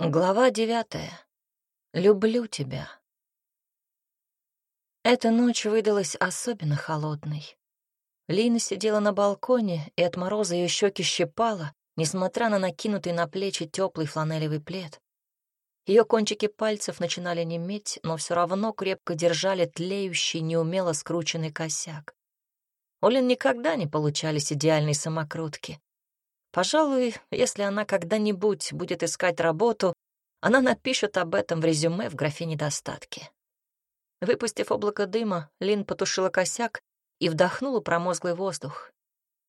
Глава девятая. Люблю тебя. Эта ночь выдалась особенно холодной. Лина сидела на балконе, и от мороза ее щеки щипала, несмотря на накинутый на плечи теплый фланелевый плед. Ее кончики пальцев начинали неметь, но все равно крепко держали тлеющий, неумело скрученный косяк. У никогда не получались идеальные самокрутки. Пожалуй, если она когда-нибудь будет искать работу, она напишет об этом в резюме в графе «Недостатки». Выпустив облако дыма, Лин потушила косяк и вдохнула промозглый воздух.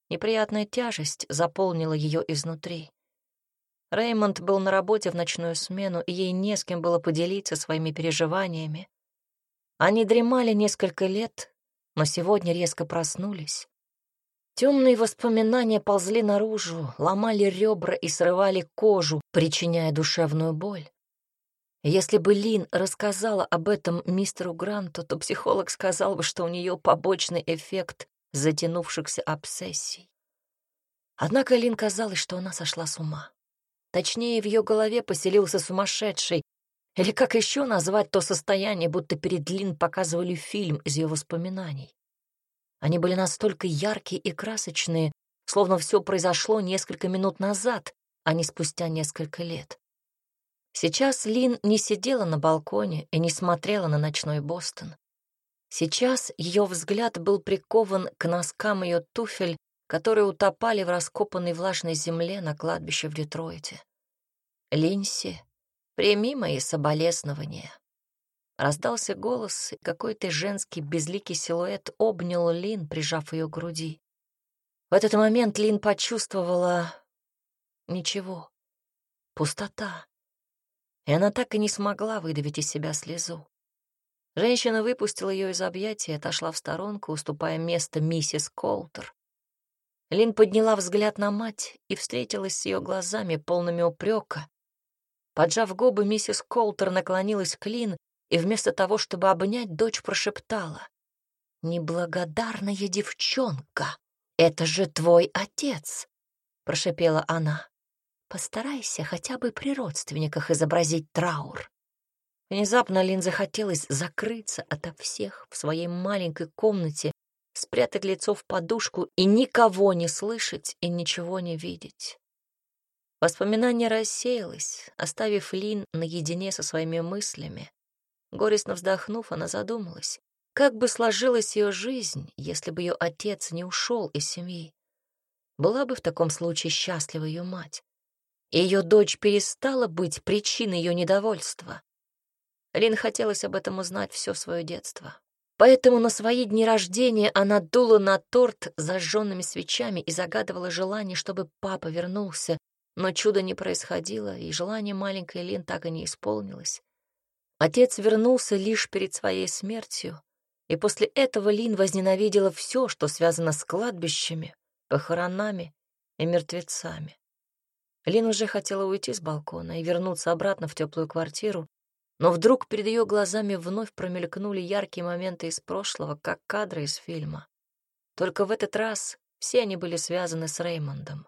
Неприятная тяжесть заполнила ее изнутри. Реймонд был на работе в ночную смену, и ей не с кем было поделиться своими переживаниями. Они дремали несколько лет, но сегодня резко проснулись. Темные воспоминания ползли наружу, ломали ребра и срывали кожу, причиняя душевную боль. Если бы Лин рассказала об этом мистеру Гранту, то психолог сказал бы, что у нее побочный эффект затянувшихся обсессий. Однако Лин казалось, что она сошла с ума. Точнее, в ее голове поселился сумасшедший, или как еще назвать то состояние, будто перед Лин показывали фильм из ее воспоминаний. Они были настолько яркие и красочные, словно все произошло несколько минут назад, а не спустя несколько лет. Сейчас Лин не сидела на балконе и не смотрела на ночной Бостон. Сейчас ее взгляд был прикован к носкам ее туфель, которые утопали в раскопанной влажной земле на кладбище в Детройте. «Линси, прими мои соболезнования». Раздался голос, и какой-то женский безликий силуэт обнял Лин, прижав ее к груди. В этот момент Лин почувствовала... ничего. Пустота. И она так и не смогла выдавить из себя слезу. Женщина выпустила ее из объятия и отошла в сторонку, уступая место миссис Колтер. Лин подняла взгляд на мать и встретилась с ее глазами, полными упрека. Поджав губы, миссис Колтер наклонилась к Лин и вместо того, чтобы обнять, дочь прошептала. «Неблагодарная девчонка! Это же твой отец!» — прошепела она. «Постарайся хотя бы при родственниках изобразить траур». Внезапно Лин захотелось закрыться ото всех в своей маленькой комнате, спрятать лицо в подушку и никого не слышать и ничего не видеть. Воспоминание рассеялось, оставив Лин наедине со своими мыслями. Горестно вздохнув, она задумалась, как бы сложилась ее жизнь, если бы ее отец не ушел из семьи. Была бы в таком случае счастлива ее мать. И ее дочь перестала быть причиной ее недовольства. Лин хотелось об этом узнать все свое детство. Поэтому на свои дни рождения она дула на торт зажженными свечами и загадывала желание, чтобы папа вернулся, но чудо не происходило, и желание маленькой Лин так и не исполнилось. Отец вернулся лишь перед своей смертью, и после этого Лин возненавидела все, что связано с кладбищами, похоронами и мертвецами. Лин уже хотела уйти с балкона и вернуться обратно в теплую квартиру, но вдруг перед ее глазами вновь промелькнули яркие моменты из прошлого, как кадры из фильма. Только в этот раз все они были связаны с Реймондом.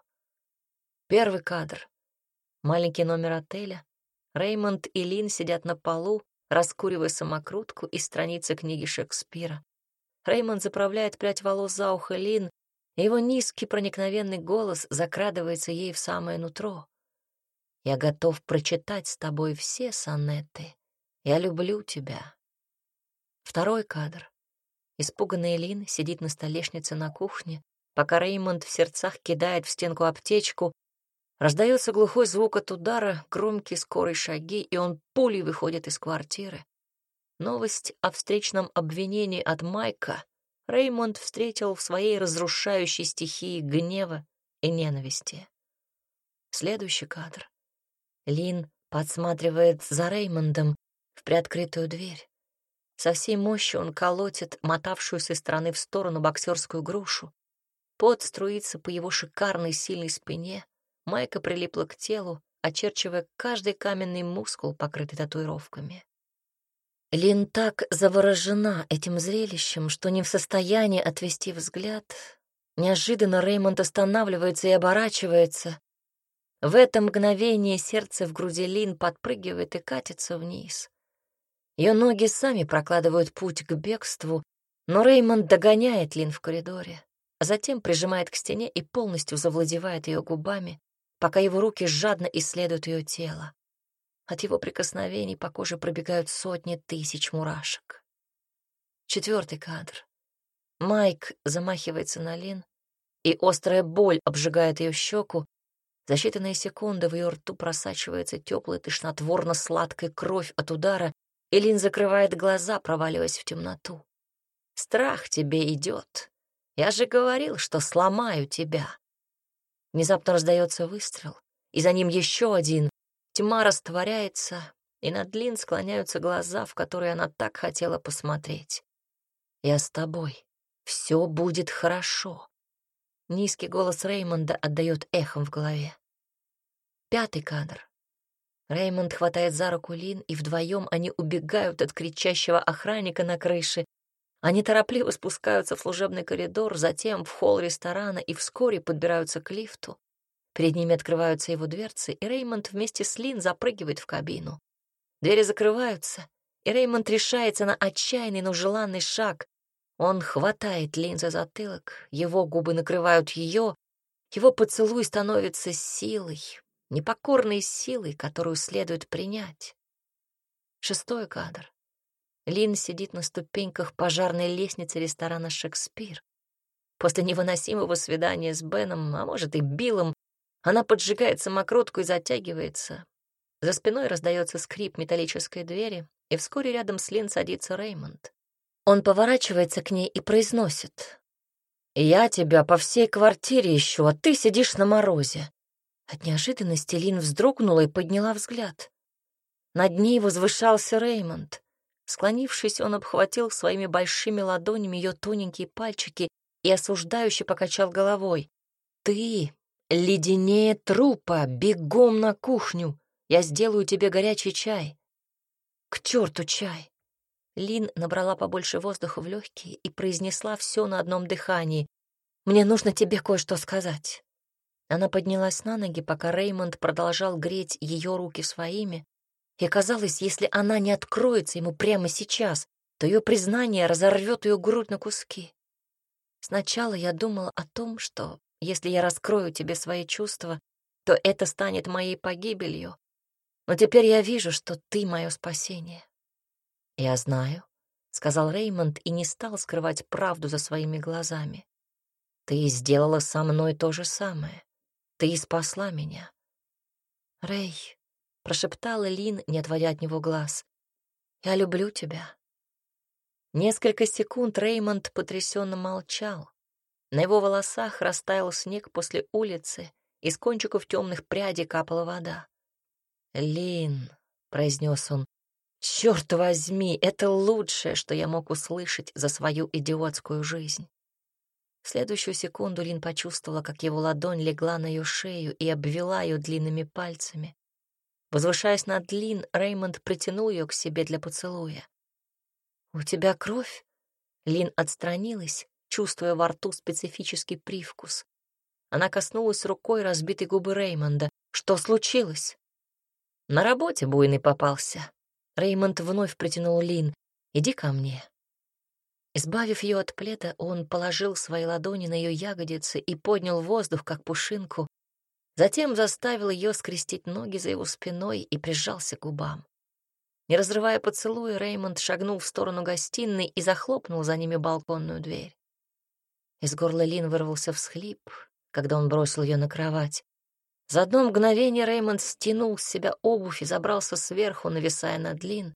Первый кадр. Маленький номер отеля, Реймонд и Лин сидят на полу, раскуривая самокрутку из страницы книги Шекспира. Реймонд заправляет прядь волос за ухо Лин, и его низкий проникновенный голос закрадывается ей в самое нутро. «Я готов прочитать с тобой все сонеты. Я люблю тебя». Второй кадр. Испуганная Лин сидит на столешнице на кухне, пока Реймонд в сердцах кидает в стенку аптечку, Раздается глухой звук от удара, громкие скорые шаги, и он пулей выходит из квартиры. Новость о встречном обвинении от Майка Реймонд встретил в своей разрушающей стихии гнева и ненависти. Следующий кадр. Лин подсматривает за Реймондом в приоткрытую дверь. Со всей мощью он колотит мотавшуюся из стороны в сторону боксерскую грушу. Пот струится по его шикарной сильной спине — Майка прилипла к телу, очерчивая каждый каменный мускул, покрытый татуировками. Лин так заворожена этим зрелищем, что не в состоянии отвести взгляд. Неожиданно Реймонд останавливается и оборачивается. В это мгновение сердце в груди Лин подпрыгивает и катится вниз. Ее ноги сами прокладывают путь к бегству, но Реймонд догоняет Лин в коридоре, а затем прижимает к стене и полностью завладевает ее губами, пока его руки жадно исследуют ее тело. От его прикосновений по коже пробегают сотни тысяч мурашек. Четвертый кадр. Майк замахивается на Лин, и острая боль обжигает ее щеку, за считанные секунды в ее рту просачивается теплая тошнотворно-сладкая кровь от удара, и Лин закрывает глаза, проваливаясь в темноту. «Страх тебе идет. Я же говорил, что сломаю тебя». Внезапно раздается выстрел, и за ним еще один. Тьма растворяется, и над Лин склоняются глаза, в которые она так хотела посмотреть. «Я с тобой. Все будет хорошо». Низкий голос Реймонда отдает эхом в голове. Пятый кадр. Реймонд хватает за руку Лин, и вдвоем они убегают от кричащего охранника на крыше. Они торопливо спускаются в служебный коридор, затем в холл ресторана и вскоре подбираются к лифту. Перед ними открываются его дверцы, и Реймонд вместе с Лин запрыгивает в кабину. Двери закрываются, и Реймонд решается на отчаянный, но желанный шаг. Он хватает Лин за затылок, его губы накрывают ее, его поцелуй становится силой, непокорной силой, которую следует принять. Шестой кадр. Лин сидит на ступеньках пожарной лестницы ресторана «Шекспир». После невыносимого свидания с Беном, а может и Биллом, она поджигает самокрутку и затягивается. За спиной раздается скрип металлической двери, и вскоре рядом с Лин садится Реймонд. Он поворачивается к ней и произносит. «Я тебя по всей квартире ищу, а ты сидишь на морозе». От неожиданности Лин вздрогнула и подняла взгляд. Над ней возвышался Реймонд. Склонившись, он обхватил своими большими ладонями ее тоненькие пальчики и осуждающе покачал головой. «Ты леденее трупа, бегом на кухню, я сделаю тебе горячий чай». «К черту чай!» Лин набрала побольше воздуха в легкие и произнесла все на одном дыхании. «Мне нужно тебе кое-что сказать». Она поднялась на ноги, пока Реймонд продолжал греть ее руки своими, и казалось, если она не откроется ему прямо сейчас, то ее признание разорвет ее грудь на куски. Сначала я думала о том, что если я раскрою тебе свои чувства, то это станет моей погибелью. Но теперь я вижу, что ты — мое спасение. «Я знаю», — сказал Реймонд и не стал скрывать правду за своими глазами. «Ты сделала со мной то же самое. Ты спасла меня». «Рей», — прошептала Лин, не отводя от него глаз, — «я люблю тебя». Несколько секунд Реймонд потрясенно молчал. На его волосах растаял снег после улицы, из кончиков темных прядей капала вода. «Лин», — произнес он, Черт возьми, это лучшее, что я мог услышать за свою идиотскую жизнь. В следующую секунду Лин почувствовала, как его ладонь легла на ее шею и обвела ее длинными пальцами. Возвышаясь над Лин, Реймонд притянул ее к себе для поцелуя. «У тебя кровь?» Лин отстранилась, чувствуя во рту специфический привкус. Она коснулась рукой разбитой губы Реймонда. «Что случилось?» «На работе буйный попался», Реймонд вновь притянул Лин. «Иди ко мне». Избавив ее от пледа, он положил свои ладони на ее ягодицы и поднял воздух, как пушинку. Затем заставил ее скрестить ноги за его спиной и прижался к губам. Не разрывая поцелуя, Реймонд шагнул в сторону гостиной и захлопнул за ними балконную дверь. Из горла Лин вырвался всхлип, когда он бросил ее на кровать. За одно мгновение Реймонд стянул с себя обувь и забрался сверху, нависая над Лин.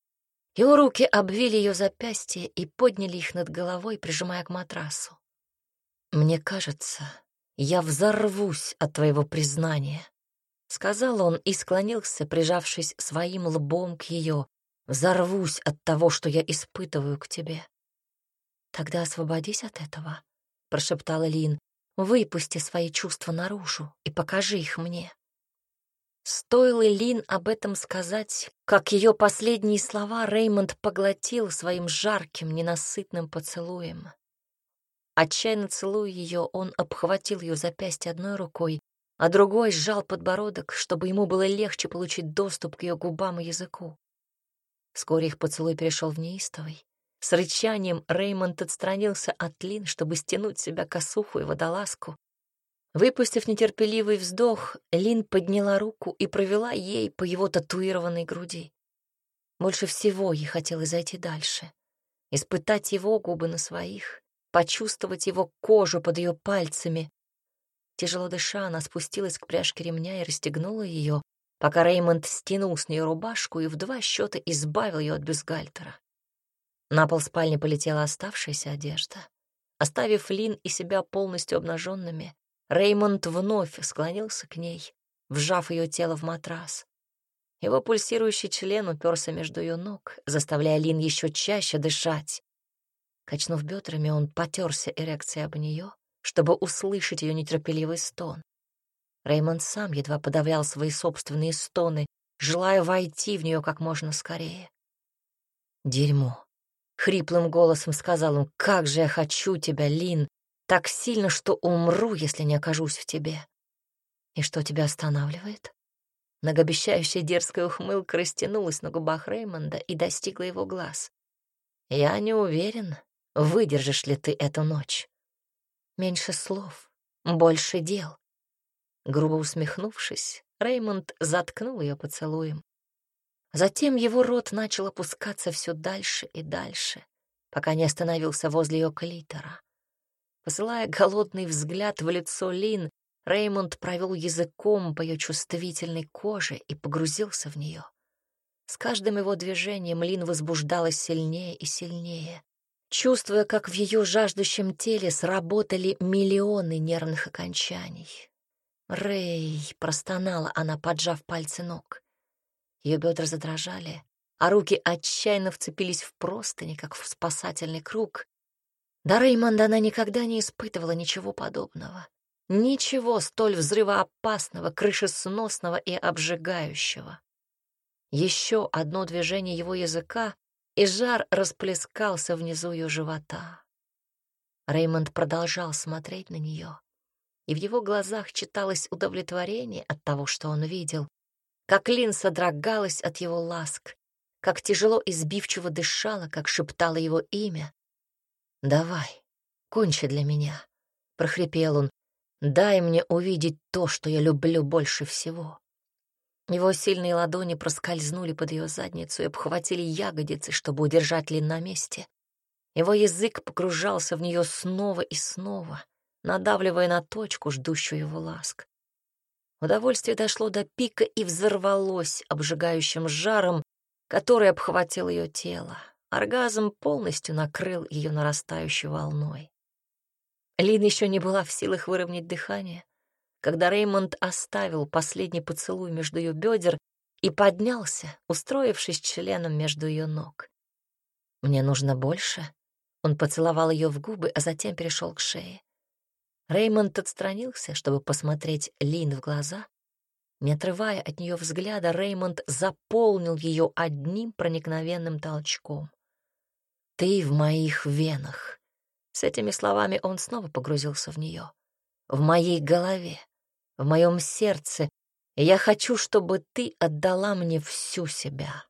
Его руки обвили ее запястья и подняли их над головой, прижимая к матрасу. «Мне кажется, я взорвусь от твоего признания», — сказал он и склонился, прижавшись своим лбом к ее. «Взорвусь от того, что я испытываю к тебе». «Тогда освободись от этого», — прошептала Лин. Выпусти свои чувства наружу и покажи их мне. Стоило Лин об этом сказать, как ее последние слова Реймонд поглотил своим жарким, ненасытным поцелуем. Отчаянно целуя ее, он обхватил ее запястье одной рукой, а другой сжал подбородок, чтобы ему было легче получить доступ к ее губам и языку. Вскоре их поцелуй перешел в неистовый. С рычанием Реймонд отстранился от Лин, чтобы стянуть себя косуху и водолазку. Выпустив нетерпеливый вздох, Лин подняла руку и провела ей по его татуированной груди. Больше всего ей хотелось зайти дальше, испытать его губы на своих, почувствовать его кожу под ее пальцами. Тяжело дыша, она спустилась к пряжке ремня и расстегнула ее, пока Реймонд стянул с нее рубашку и в два счета избавил ее от бюстгальтера. На пол спальни полетела оставшаяся одежда. Оставив Лин и себя полностью обнаженными, Реймонд вновь склонился к ней, вжав ее тело в матрас. Его пульсирующий член уперся между ее ног, заставляя Лин еще чаще дышать. Качнув бедрами, он потерся эрекцией об нее, чтобы услышать ее нетерпеливый стон. Реймонд сам едва подавлял свои собственные стоны, желая войти в нее как можно скорее. «Дерьмо!» — хриплым голосом сказал он, «Как же я хочу тебя, Лин! Так сильно, что умру, если не окажусь в тебе!» «И что тебя останавливает?» Многообещающая дерзкая ухмылка растянулась на губах Реймонда и достигла его глаз. «Я не уверен, выдержишь ли ты эту ночь. Меньше слов, больше дел. Грубо усмехнувшись, Реймонд заткнул ее поцелуем. Затем его рот начал опускаться все дальше и дальше, пока не остановился возле ее клитора. Посылая голодный взгляд в лицо Лин, Реймонд провел языком по ее чувствительной коже и погрузился в нее. С каждым его движением Лин возбуждалась сильнее и сильнее, чувствуя, как в ее жаждущем теле сработали миллионы нервных окончаний. «Рэй!» — простонала она, поджав пальцы ног. Ее бедра задрожали, а руки отчаянно вцепились в простыни, как в спасательный круг. До Реймонда она никогда не испытывала ничего подобного. Ничего столь взрывоопасного, крышесносного и обжигающего. Еще одно движение его языка, и жар расплескался внизу ее живота. Реймонд продолжал смотреть на нее и в его глазах читалось удовлетворение от того, что он видел, как Лин содрогалась от его ласк, как тяжело и сбивчиво дышала, как шептала его имя. «Давай, кончи для меня», — прохрипел он, — «дай мне увидеть то, что я люблю больше всего». Его сильные ладони проскользнули под ее задницу и обхватили ягодицы, чтобы удержать Лин на месте. Его язык погружался в нее снова и снова, надавливая на точку, ждущую его ласк. Удовольствие дошло до пика и взорвалось обжигающим жаром, который обхватил ее тело. Оргазм полностью накрыл ее нарастающей волной. Лин еще не была в силах выровнять дыхание, когда Реймонд оставил последний поцелуй между ее бедер и поднялся, устроившись членом между ее ног. «Мне нужно больше». Он поцеловал ее в губы, а затем перешел к шее. Реймонд отстранился, чтобы посмотреть Лин в глаза. Не отрывая от нее взгляда, Реймонд заполнил ее одним проникновенным толчком. «Ты в моих венах». С этими словами он снова погрузился в нее. «В моей голове, в моем сердце, и я хочу, чтобы ты отдала мне всю себя».